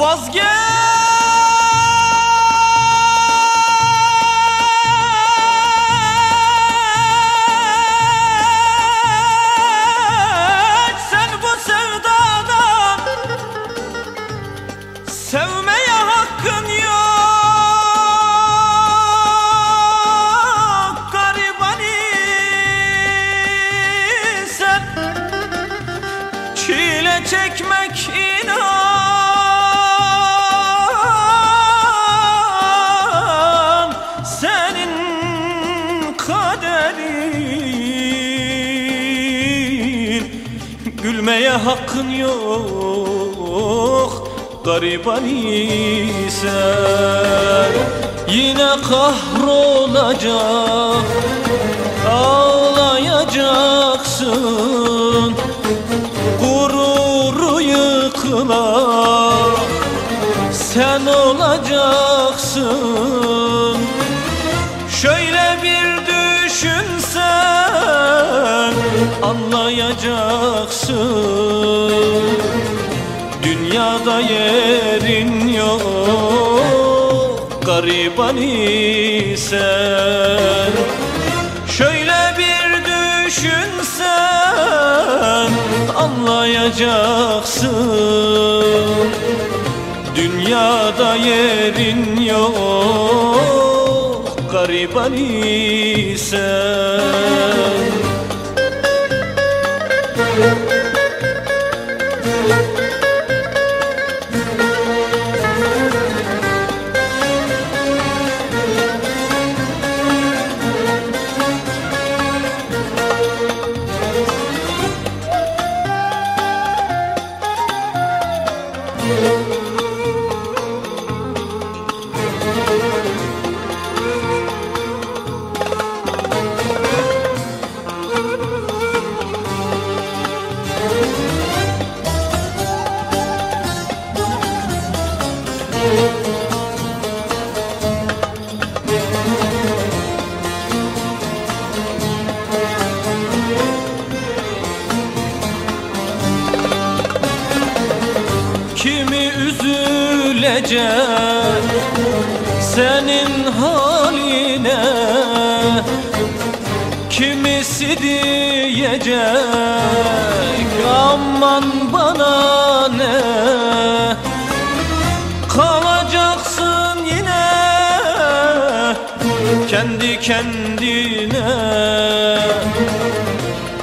Vazgeç Çile çekmek inan. Senin kaderin. Gülmeye hakkın yok Garibani sen Yine kahrolacak Sen olacaksın. Şöyle bir düşünsen anlayacaksın. Dünyada yerin yok garibani sen Şöyle bir düşünsen anlayacaksın Dünyada yerin yok garibani sen Kimi üzülecek senin haline. Kimisi diyecek aman bana ne? Kalacaksın yine kendi kendine.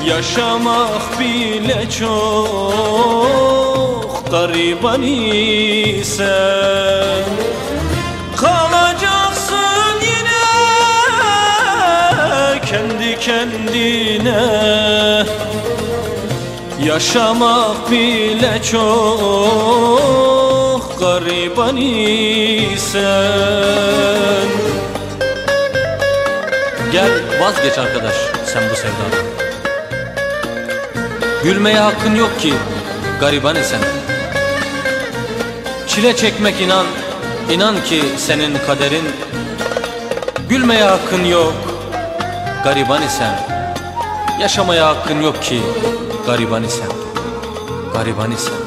Yaşamak bile çok garibani sen Kalacaksın yine kendi kendine. Yaşamak bile çok garibani sen Gel vazgeç arkadaş sen bu sevdadan. Gülmeye hakkın yok ki gariban sen Çile çekmek inan inan ki senin kaderin. Gülmeye hakkın yok gariban sen Yaşamaya hakkın yok ki gariban sen Gariban sen